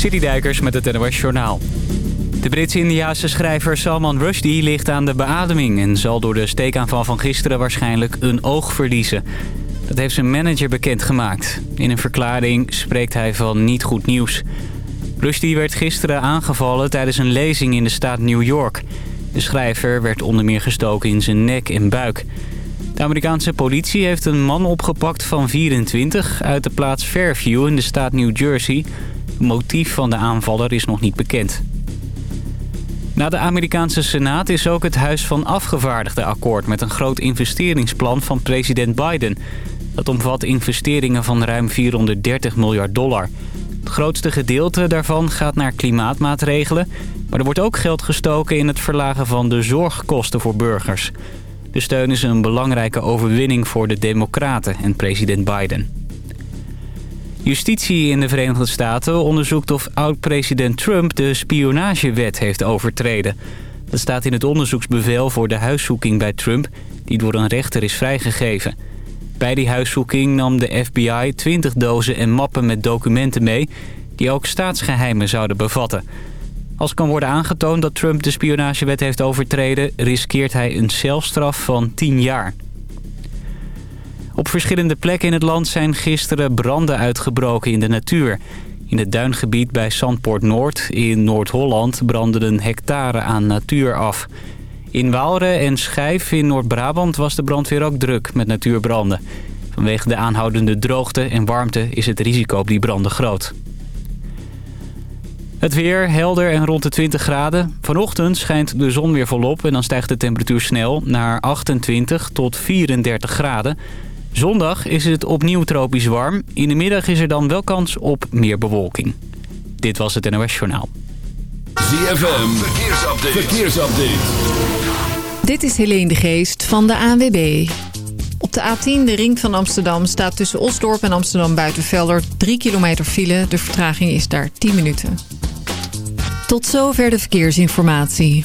Dijkers met het NOS Journaal. De Brits-Indiaanse schrijver Salman Rushdie ligt aan de beademing... en zal door de steekaanval van gisteren waarschijnlijk een oog verliezen. Dat heeft zijn manager bekendgemaakt. In een verklaring spreekt hij van niet goed nieuws. Rushdie werd gisteren aangevallen tijdens een lezing in de staat New York. De schrijver werd onder meer gestoken in zijn nek en buik. De Amerikaanse politie heeft een man opgepakt van 24 uit de plaats Fairview in de staat New Jersey. Motief van de aanvaller is nog niet bekend. Na de Amerikaanse Senaat is ook het Huis van Afgevaardigden akkoord... met een groot investeringsplan van president Biden. Dat omvat investeringen van ruim 430 miljard dollar. Het grootste gedeelte daarvan gaat naar klimaatmaatregelen... maar er wordt ook geld gestoken in het verlagen van de zorgkosten voor burgers. De steun is een belangrijke overwinning voor de democraten en president Biden. Justitie in de Verenigde Staten onderzoekt of oud-president Trump de spionagewet heeft overtreden. Dat staat in het onderzoeksbevel voor de huiszoeking bij Trump, die door een rechter is vrijgegeven. Bij die huiszoeking nam de FBI 20 dozen en mappen met documenten mee... die ook staatsgeheimen zouden bevatten. Als kan worden aangetoond dat Trump de spionagewet heeft overtreden... riskeert hij een celstraf van 10 jaar. Op verschillende plekken in het land zijn gisteren branden uitgebroken in de natuur. In het duingebied bij Zandpoort Noord in Noord-Holland brandden een hectare aan natuur af. In Waalre en Schijf in Noord-Brabant was de brandweer ook druk met natuurbranden. Vanwege de aanhoudende droogte en warmte is het risico op die branden groot. Het weer helder en rond de 20 graden. Vanochtend schijnt de zon weer volop en dan stijgt de temperatuur snel naar 28 tot 34 graden. Zondag is het opnieuw tropisch warm. In de middag is er dan wel kans op meer bewolking. Dit was het NOS Journaal. ZFM, verkeersupdate. verkeersupdate. Dit is Helene de Geest van de ANWB. Op de A10, de ring van Amsterdam, staat tussen Osdorp en Amsterdam Buitenvelder 3 kilometer file. De vertraging is daar 10 minuten. Tot zover de verkeersinformatie.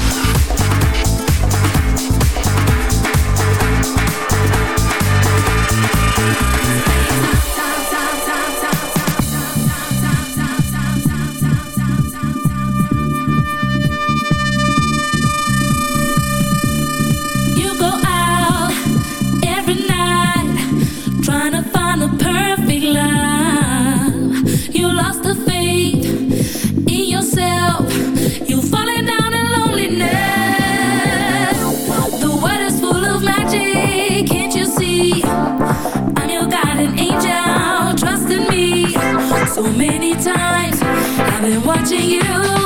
I've been watching you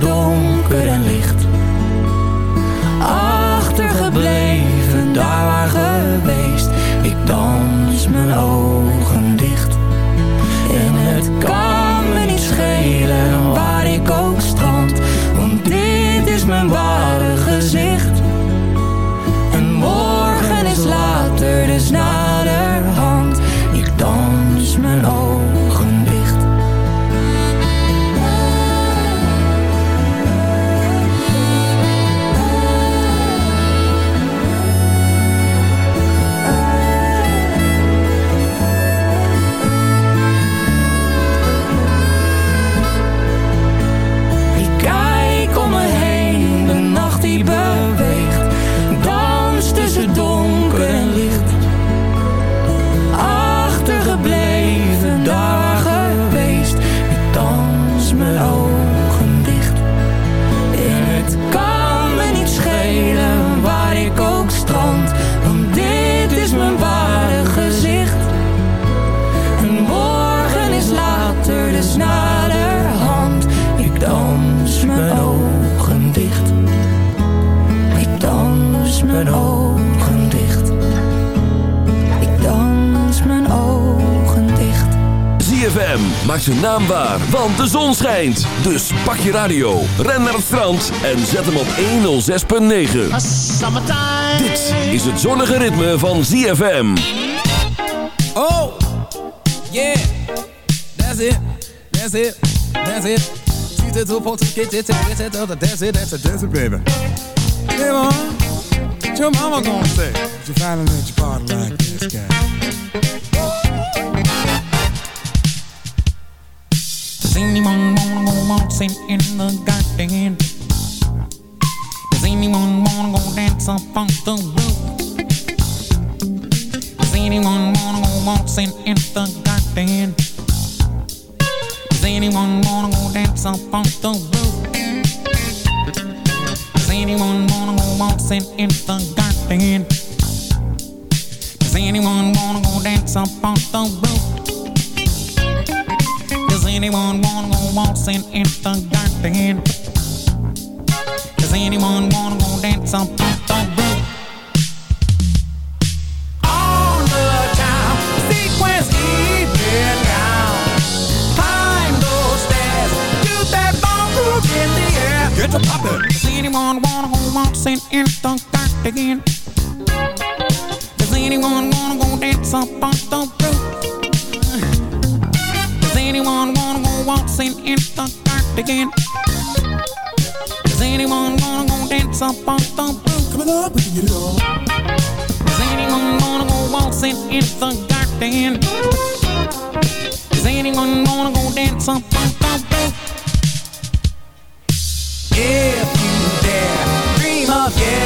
懂。Maak zijn naam waar, want de zon schijnt. Dus pak je radio, ren naar het strand en zet hem op 106.9. Dit is het zonnige ritme van ZFM. Oh, yeah. That's it, that's it, that's it. That's it, that's it, that's it, baby. Hey, man. What your mama gonna say? If you finally let your body like this guy. Does anyone wanna go in the garden? Does anyone wanna go dance on the roof? Does anyone wanna go in the garden? Does anyone wanna go on the roof? Does anyone wanna go in the garden? Does anyone wanna go dance up on the roof? Anyone wanna go waltzing in the garden? Does anyone wanna go dance up on the roof? On the time, sequence even down. Climb those stairs, do that ballroom in the air. Get to poppin'. Does anyone wanna go waltzing in the garden? Does anyone wanna go dance up on the roof? anyone waltzing in the dark again? Does anyone wanna go dance up on the roof? Coming up, we can get it on. Does anyone wanna go waltzing in the garden? Does anyone wanna go dance up on the roof? If you dare, dream of yesteryear.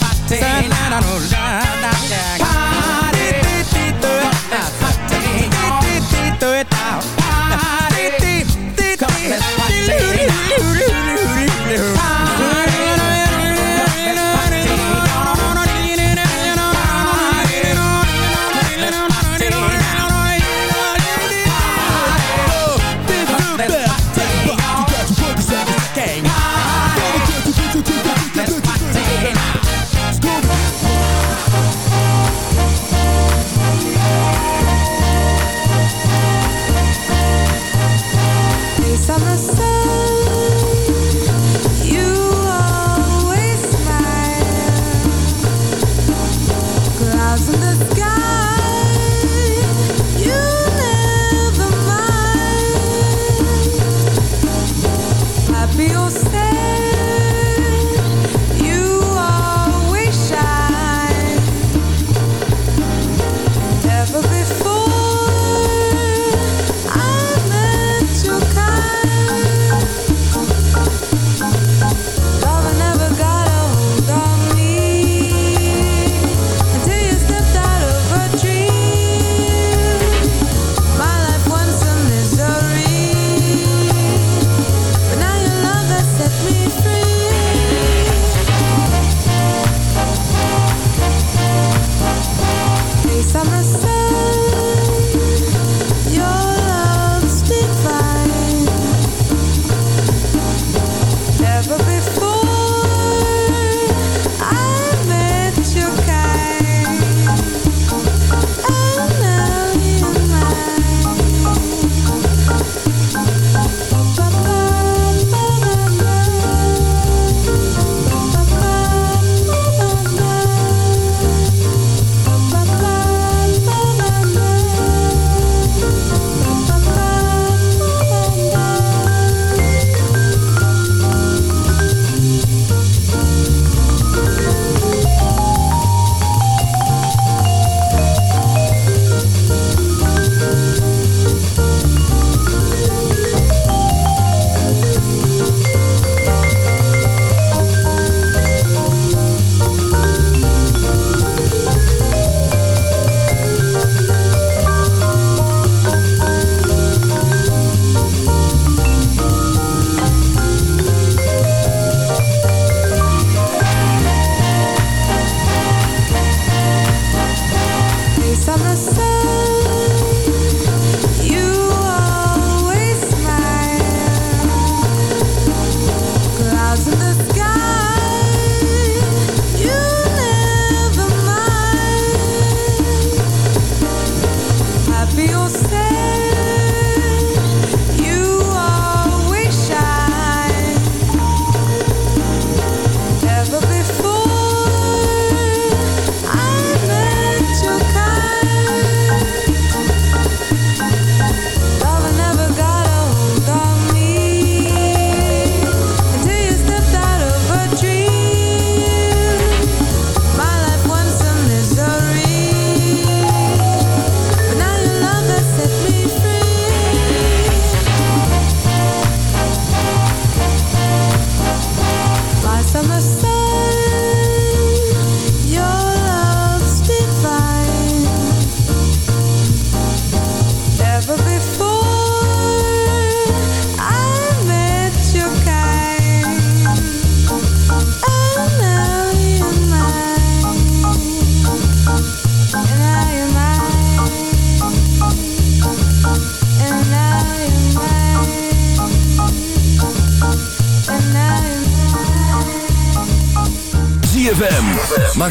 party. Say la Party.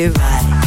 it right.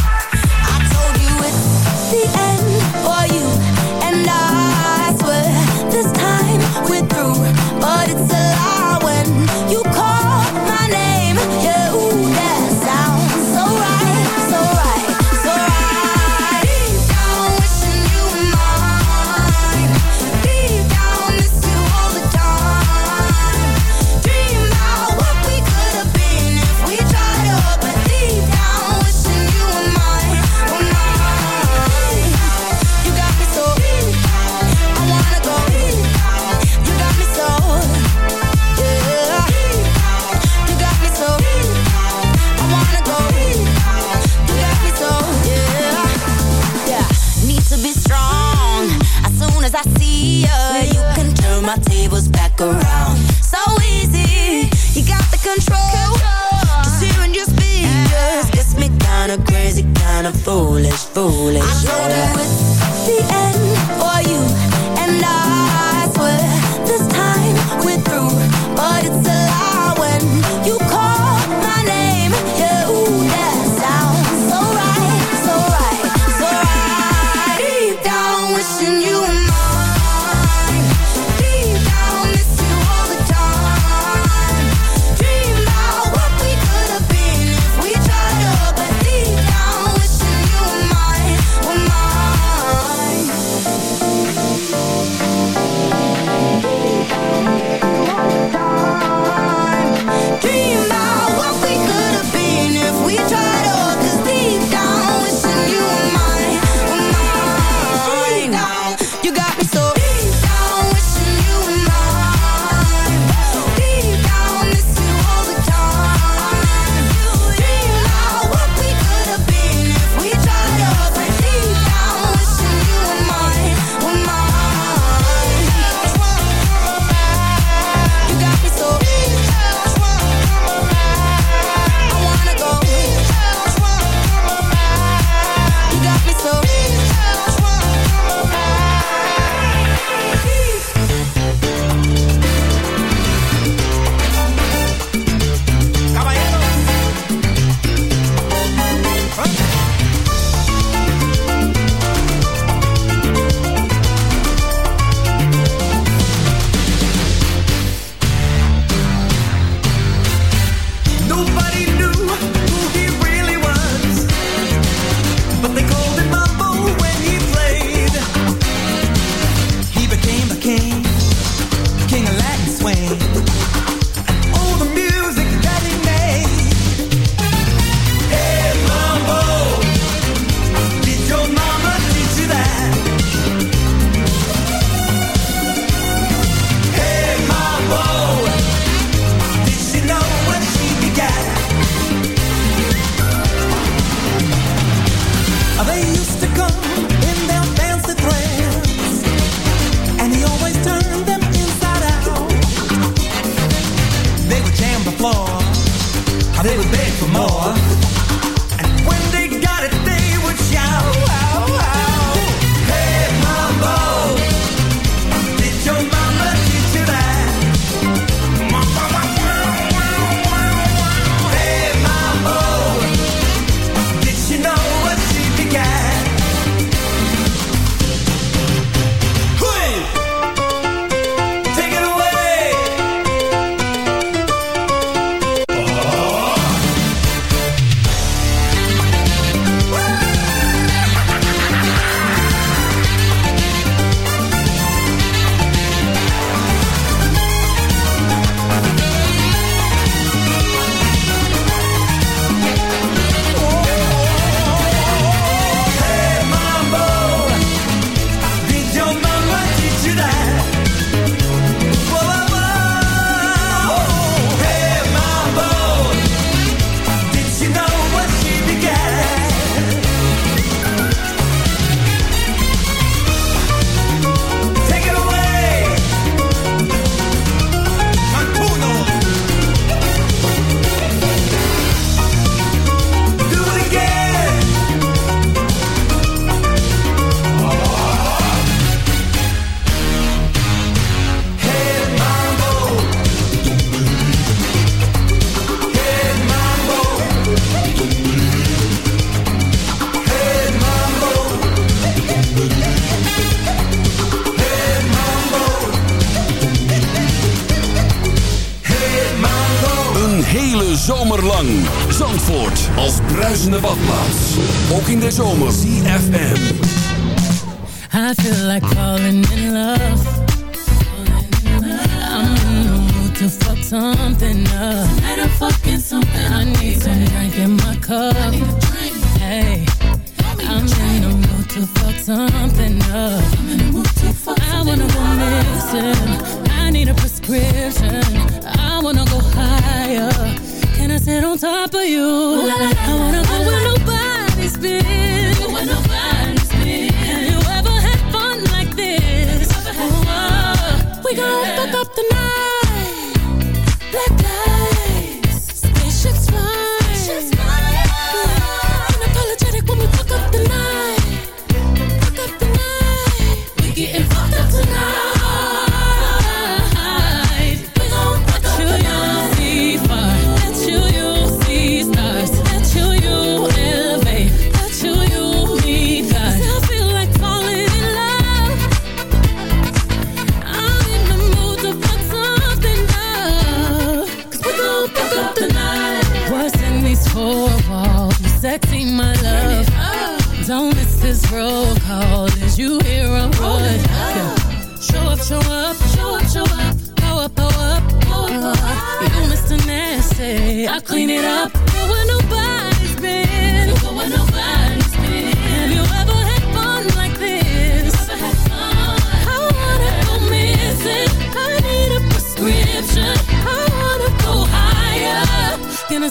sit on top of you. I wanna go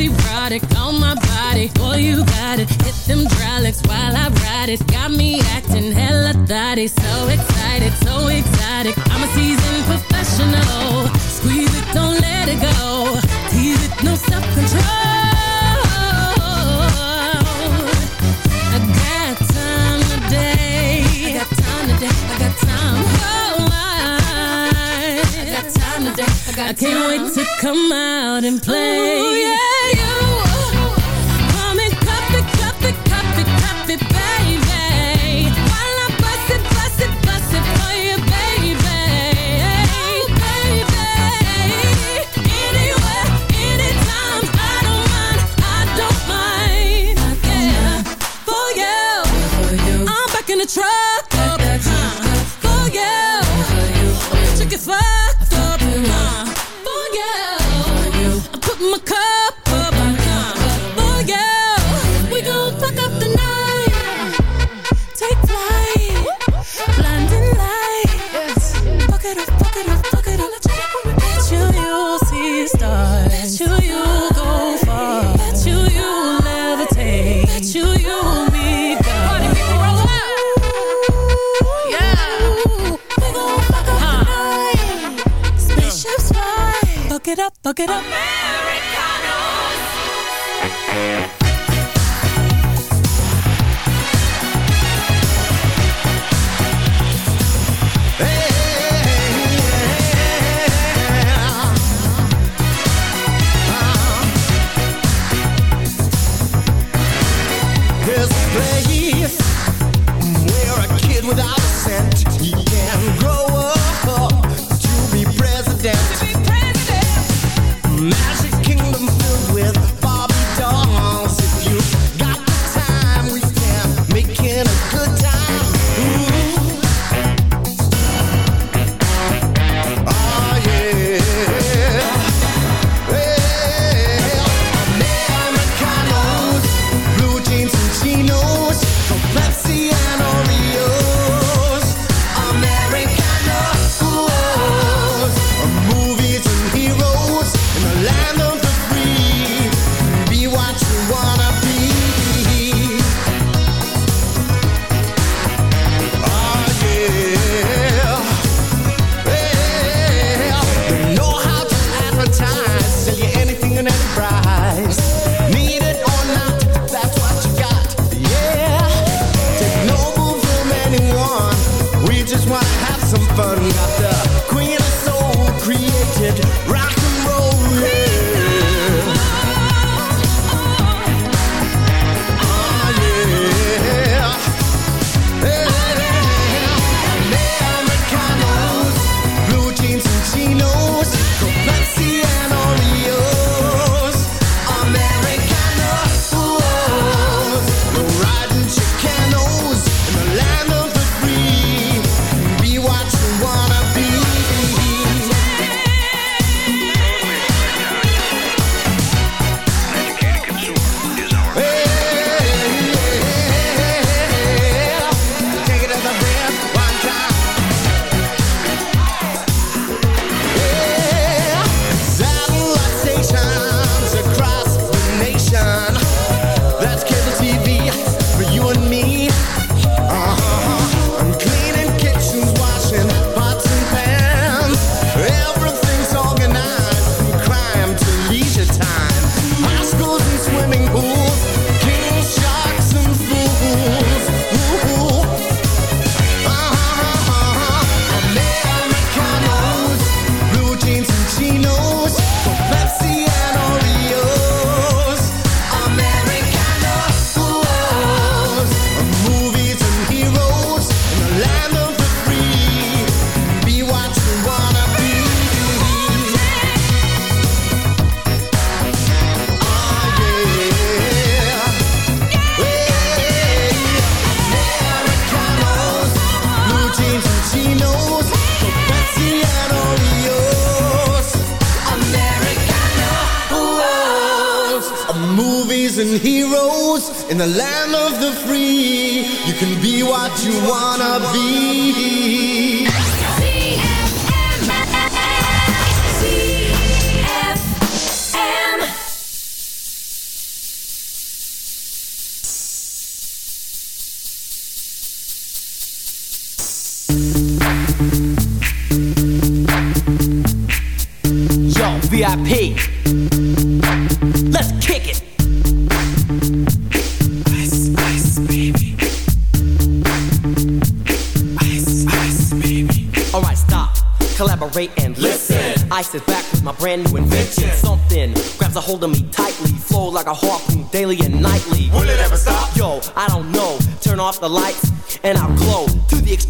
erotic on my body. Boy, you got it. Hit them dry while I ride it. Got me acting hella thotty. So excited, so excited. I'm a seasoned professional. Squeeze it, don't let it go. Tease it, no self control. I got time today. I got time today. I got time. Oh, I, I got time today. I, got I can't wait to come out and play. Ooh, yeah. it up. America.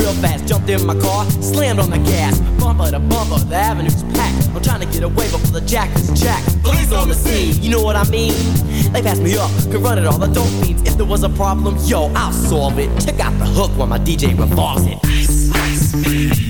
real fast. Jumped in my car, slammed on the gas. Bumper to bumper, the avenue's packed. I'm trying to get away before the jack is jacked. Police on the scene, you know what I mean? They passed me up, could run it all, I don't fiends. If there was a problem, yo, I'll solve it. Check out the hook while my DJ revolves it. Ice, ice, baby.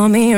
call me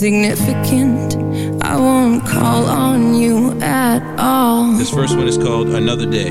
insignificant. I won't call on you at all. This first one is called Another Day.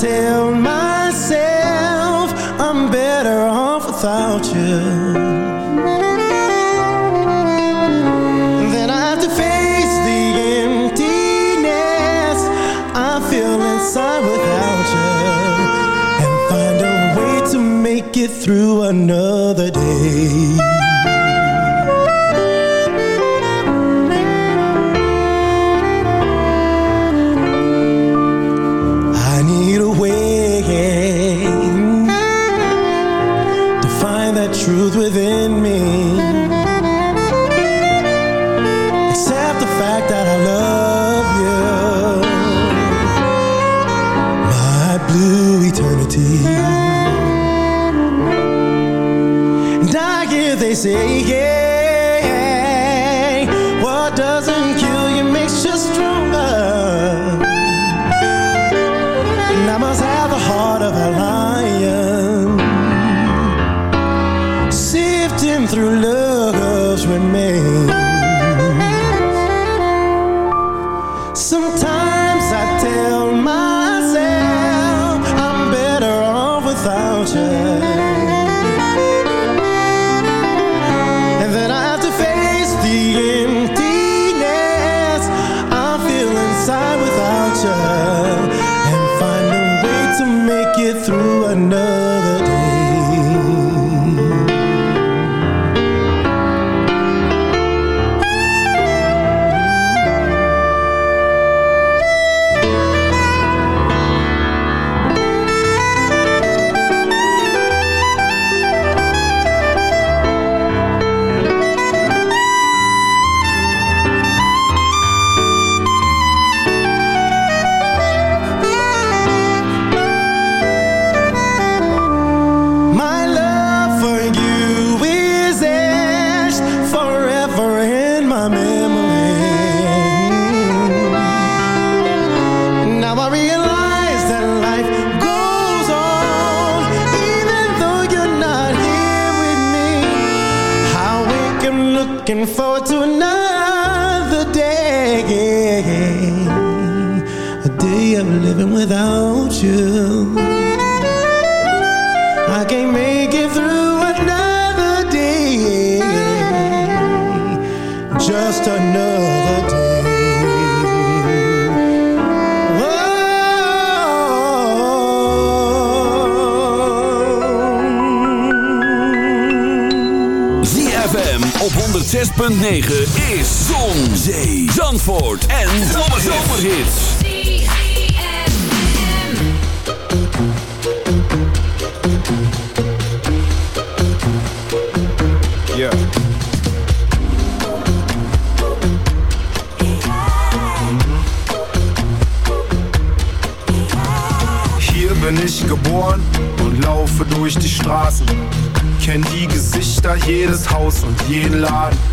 tell myself I'm better off without you. Then I have to face the emptiness. I feel inside without you. And find a way to make it through another day. Say, yeah, 106.9 is Zon, Zee, Zandvoort en Zomerhits. Hier bin ich geboren und laufe durch die Straßen. Kenn die Gesichter, jedes Haus und jeden Laden.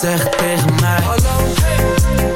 Zeg tegen mij.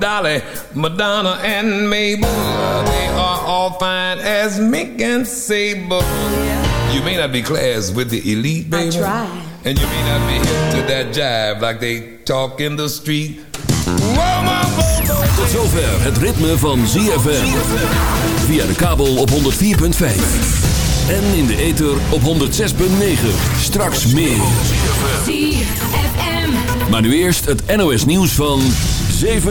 Dolly, Madonna, and Mabel. They are all fine as Mink and Sable. You may not be class with the elite, baby. try. And you may not be hip to that jive like they talk in the street. Whoa, my Tot zover het ritme van ZFM. Via de kabel op 104.5. En in de ether op 106.9. Straks meer. ZFM. Maar nu eerst het NOS nieuws van 7